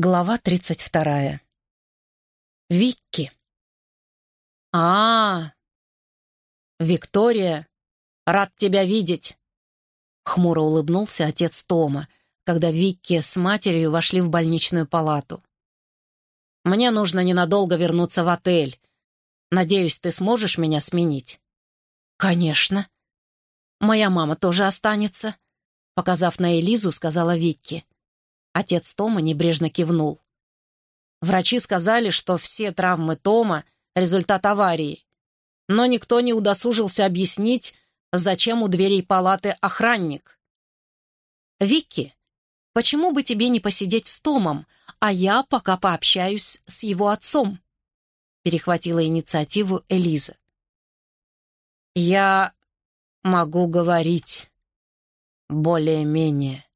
Глава тридцать вторая. Викки. а, -а, -а Виктория, рад тебя видеть!» Хмуро улыбнулся отец Тома, когда Викки с матерью вошли в больничную палату. «Мне нужно ненадолго вернуться в отель. Надеюсь, ты сможешь меня сменить?» «Конечно. Моя мама тоже останется», — показав на Элизу, сказала Викки. Отец Тома небрежно кивнул. Врачи сказали, что все травмы Тома — результат аварии. Но никто не удосужился объяснить, зачем у дверей палаты охранник. «Вики, почему бы тебе не посидеть с Томом, а я пока пообщаюсь с его отцом?» перехватила инициативу Элиза. «Я могу говорить более-менее».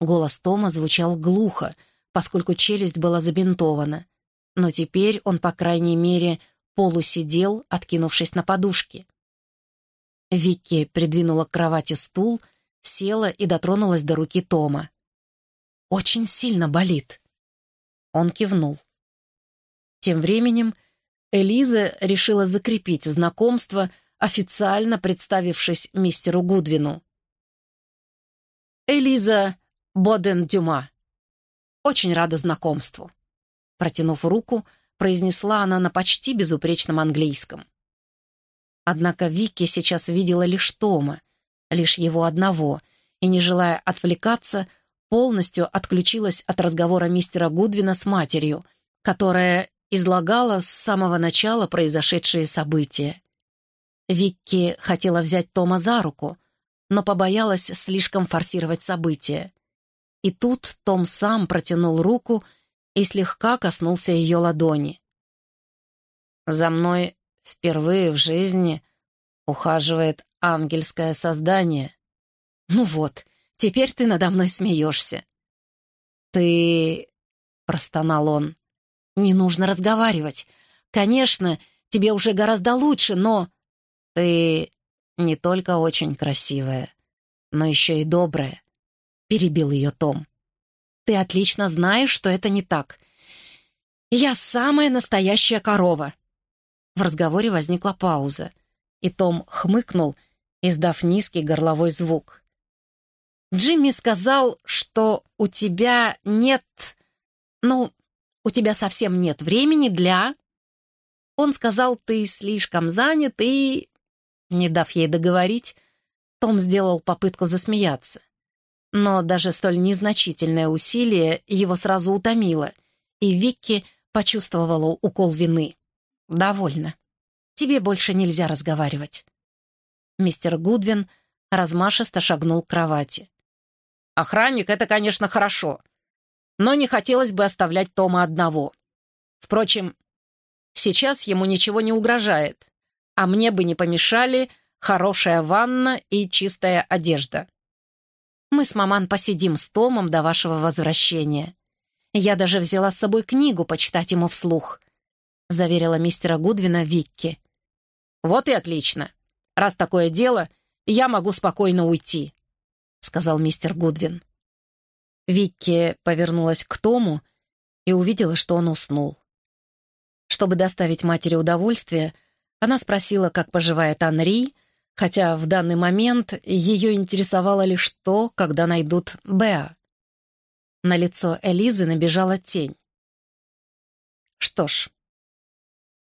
Голос Тома звучал глухо, поскольку челюсть была забинтована, но теперь он, по крайней мере, полусидел, откинувшись на подушке. Вики придвинула к кровати стул, села и дотронулась до руки Тома. «Очень сильно болит». Он кивнул. Тем временем Элиза решила закрепить знакомство, официально представившись мистеру Гудвину. «Элиза Боден-Дюма. Очень рада знакомству». Протянув руку, произнесла она на почти безупречном английском. Однако Вики сейчас видела лишь Тома, лишь его одного, и, не желая отвлекаться, полностью отключилась от разговора мистера Гудвина с матерью, которая излагала с самого начала произошедшие события. Викки хотела взять Тома за руку, но побоялась слишком форсировать события. И тут Том сам протянул руку и слегка коснулся ее ладони. «За мной впервые в жизни ухаживает ангельское создание». «Ну вот, теперь ты надо мной смеешься». «Ты...» — простонал он. «Не нужно разговаривать. Конечно, тебе уже гораздо лучше, но...» «Ты не только очень красивая, но еще и добрая перебил ее Том. «Ты отлично знаешь, что это не так. Я самая настоящая корова». В разговоре возникла пауза, и Том хмыкнул, издав низкий горловой звук. «Джимми сказал, что у тебя нет... Ну, у тебя совсем нет времени для...» Он сказал, ты слишком занят и... Не дав ей договорить, том сделал попытку засмеяться. Но даже столь незначительное усилие его сразу утомило, и Викки почувствовала укол вины. «Довольно. Тебе больше нельзя разговаривать». Мистер Гудвин размашисто шагнул к кровати. «Охранник — это, конечно, хорошо, но не хотелось бы оставлять Тома одного. Впрочем, сейчас ему ничего не угрожает, а мне бы не помешали хорошая ванна и чистая одежда. Мы с маман посидим с Томом до вашего возвращения. Я даже взяла с собой книгу почитать ему вслух», — заверила мистера Гудвина Викки. «Вот и отлично. Раз такое дело, я могу спокойно уйти», — сказал мистер Гудвин. Викки повернулась к Тому и увидела, что он уснул. Чтобы доставить матери удовольствие, она спросила, как поживает Анри, хотя в данный момент ее интересовало лишь то, когда найдут Беа. На лицо Элизы набежала тень. «Что ж,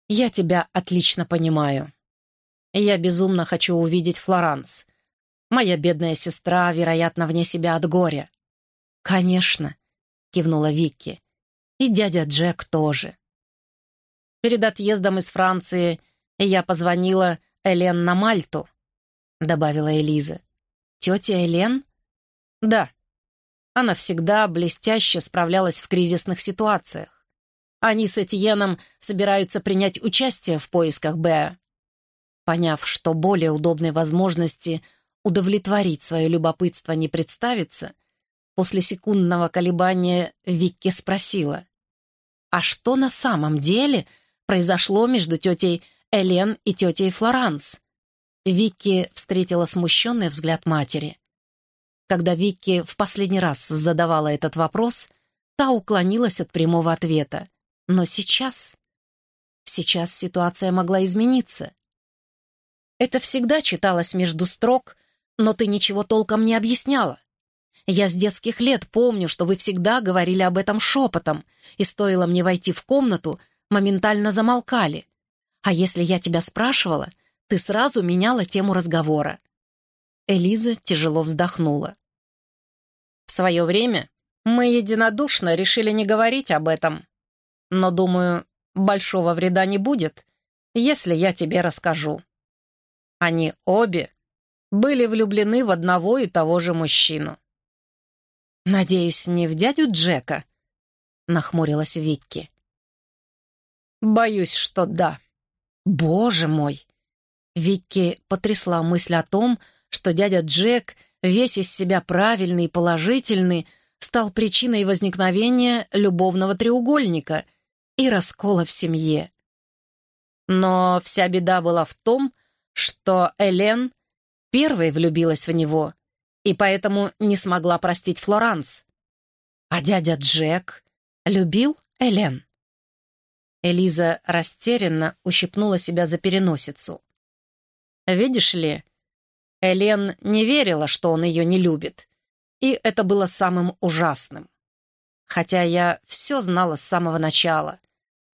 я тебя отлично понимаю. Я безумно хочу увидеть Флоранс. Моя бедная сестра, вероятно, вне себя от горя». «Конечно», — кивнула Викки. «И дядя Джек тоже». Перед отъездом из Франции я позвонила Элен на Мальту. — добавила Элиза. «Тетя Элен?» «Да. Она всегда блестяще справлялась в кризисных ситуациях. Они с Этьеном собираются принять участие в поисках Беа». Поняв, что более удобной возможности удовлетворить свое любопытство не представится, после секундного колебания Викки спросила, «А что на самом деле произошло между тетей Элен и тетей Флоранс?» Вики встретила смущенный взгляд матери. Когда Вики в последний раз задавала этот вопрос, та уклонилась от прямого ответа. Но сейчас... Сейчас ситуация могла измениться. Это всегда читалось между строк, но ты ничего толком не объясняла. Я с детских лет помню, что вы всегда говорили об этом шепотом, и стоило мне войти в комнату, моментально замолкали. А если я тебя спрашивала, ты сразу меняла тему разговора. Элиза тяжело вздохнула. В свое время мы единодушно решили не говорить об этом. Но, думаю, большого вреда не будет, если я тебе расскажу. Они обе были влюблены в одного и того же мужчину. «Надеюсь, не в дядю Джека?» — нахмурилась Викки. «Боюсь, что да». «Боже мой!» Викки потрясла мысль о том, что дядя Джек, весь из себя правильный и положительный, стал причиной возникновения любовного треугольника и раскола в семье. Но вся беда была в том, что Элен первой влюбилась в него и поэтому не смогла простить Флоранс. А дядя Джек любил Элен? Элиза растерянно ущипнула себя за переносицу. Видишь ли, Элен не верила, что он ее не любит, и это было самым ужасным. Хотя я все знала с самого начала.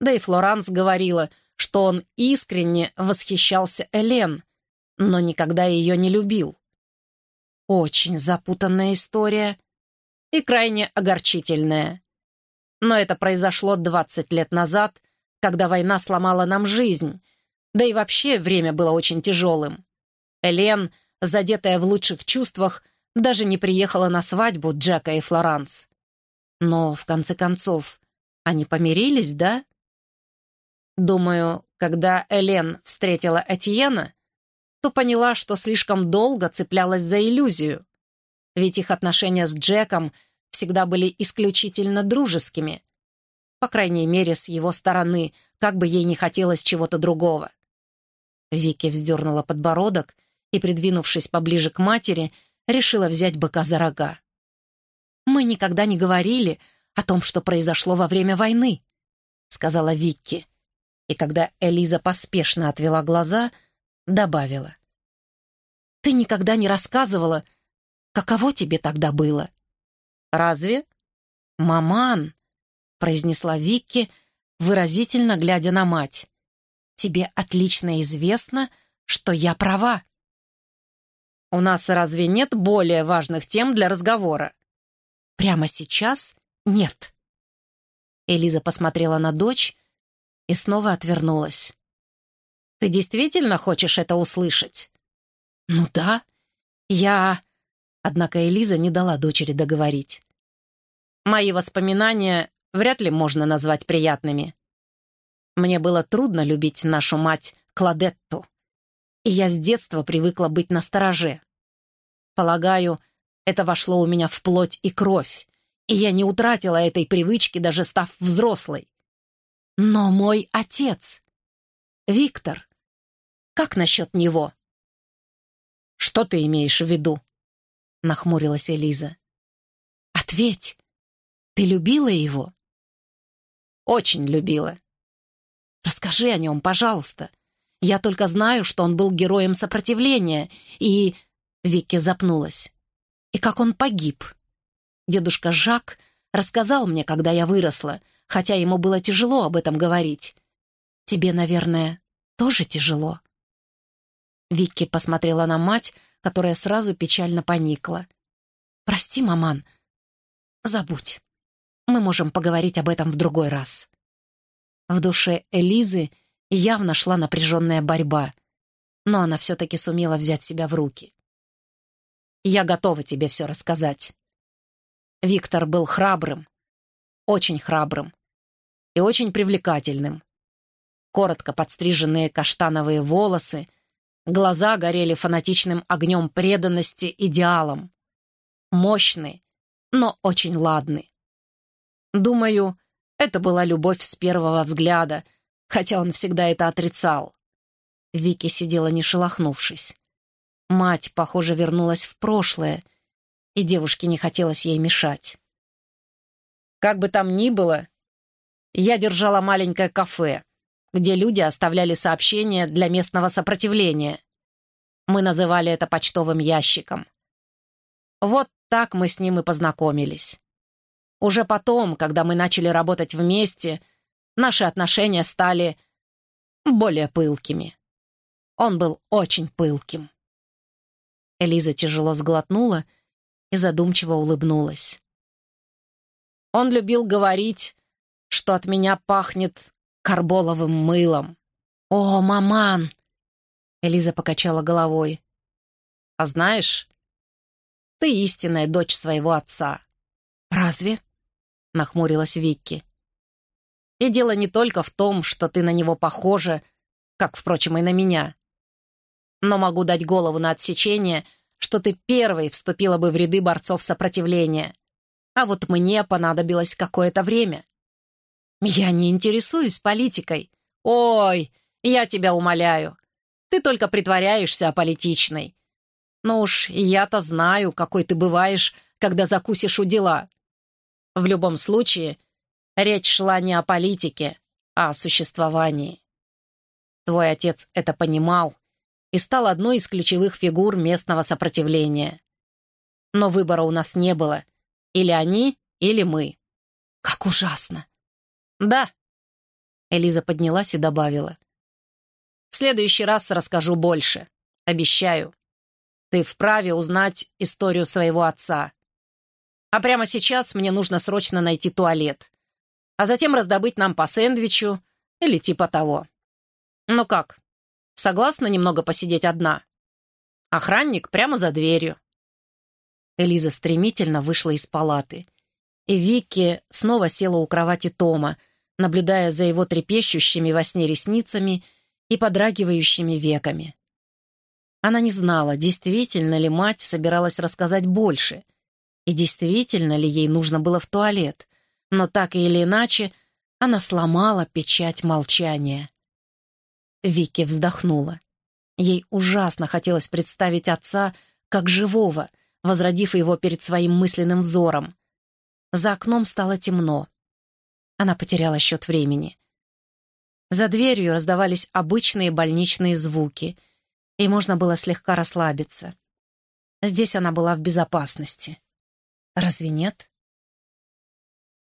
Да и Флоранс говорила, что он искренне восхищался Элен, но никогда ее не любил. Очень запутанная история и крайне огорчительная. Но это произошло 20 лет назад, когда война сломала нам жизнь, да и вообще время было очень тяжелым. Элен, задетая в лучших чувствах, даже не приехала на свадьбу Джека и Флоранс. Но, в конце концов, они помирились, да? Думаю, когда Элен встретила Этьена, то поняла, что слишком долго цеплялась за иллюзию. Ведь их отношения с Джеком всегда были исключительно дружескими. По крайней мере, с его стороны, как бы ей не хотелось чего-то другого. Вики вздернула подбородок и, придвинувшись поближе к матери, решила взять быка за рога. «Мы никогда не говорили о том, что произошло во время войны», — сказала Викки. И когда Элиза поспешно отвела глаза, добавила. «Ты никогда не рассказывала, каково тебе тогда было?» «Разве?» «Маман», — произнесла Викки, выразительно глядя на мать. «Тебе отлично известно, что я права». «У нас разве нет более важных тем для разговора?» «Прямо сейчас нет». Элиза посмотрела на дочь и снова отвернулась. «Ты действительно хочешь это услышать?» «Ну да. Я...» Однако Элиза не дала дочери договорить. «Мои воспоминания вряд ли можно назвать приятными. Мне было трудно любить нашу мать Кладетту, и я с детства привыкла быть настороже. Полагаю, это вошло у меня в плоть и кровь, и я не утратила этой привычки, даже став взрослой. Но мой отец, Виктор, как насчет него? Что ты имеешь в виду? Нахмурилась Элиза. Ответь, ты любила его? Очень любила. Расскажи о нем, пожалуйста. Я только знаю, что он был героем сопротивления, и...» Вики запнулась. «И как он погиб. Дедушка Жак рассказал мне, когда я выросла, хотя ему было тяжело об этом говорить. Тебе, наверное, тоже тяжело?» Вики посмотрела на мать, которая сразу печально поникла. «Прости, маман. Забудь. Мы можем поговорить об этом в другой раз». В душе Элизы явно шла напряженная борьба, но она все-таки сумела взять себя в руки. «Я готова тебе все рассказать. Виктор был храбрым, очень храбрым и очень привлекательным. Коротко подстриженные каштановые волосы, глаза горели фанатичным огнем преданности идеалам. Мощный, но очень ладный. Думаю, это была любовь с первого взгляда, хотя он всегда это отрицал. Вики сидела не шелохнувшись. Мать, похоже, вернулась в прошлое, и девушке не хотелось ей мешать. Как бы там ни было, я держала маленькое кафе, где люди оставляли сообщения для местного сопротивления. Мы называли это почтовым ящиком. Вот так мы с ним и познакомились. Уже потом, когда мы начали работать вместе, наши отношения стали более пылкими. Он был очень пылким. Элиза тяжело сглотнула и задумчиво улыбнулась. Он любил говорить, что от меня пахнет карболовым мылом. «О, маман!» Элиза покачала головой. «А знаешь, ты истинная дочь своего отца». «Разве?» — нахмурилась Викки. «И дело не только в том, что ты на него похожа, как, впрочем, и на меня. Но могу дать голову на отсечение, что ты первой вступила бы в ряды борцов сопротивления. А вот мне понадобилось какое-то время. Я не интересуюсь политикой. Ой, я тебя умоляю. Ты только притворяешься аполитичной. Но уж я-то знаю, какой ты бываешь, когда закусишь у дела. В любом случае, речь шла не о политике, а о существовании. Твой отец это понимал и стал одной из ключевых фигур местного сопротивления. Но выбора у нас не было — или они, или мы. Как ужасно. Да. Элиза поднялась и добавила. В следующий раз расскажу больше. Обещаю. Ты вправе узнать историю своего отца. А прямо сейчас мне нужно срочно найти туалет. А затем раздобыть нам по сэндвичу или типа того. Ну как, согласна немного посидеть одна? Охранник прямо за дверью. Элиза стремительно вышла из палаты. И Вики снова села у кровати Тома, наблюдая за его трепещущими во сне ресницами и подрагивающими веками. Она не знала, действительно ли мать собиралась рассказать больше, и действительно ли ей нужно было в туалет, но так или иначе она сломала печать молчания. Вики вздохнула. Ей ужасно хотелось представить отца как живого — возродив его перед своим мысленным взором. За окном стало темно. Она потеряла счет времени. За дверью раздавались обычные больничные звуки, и можно было слегка расслабиться. Здесь она была в безопасности. Разве нет?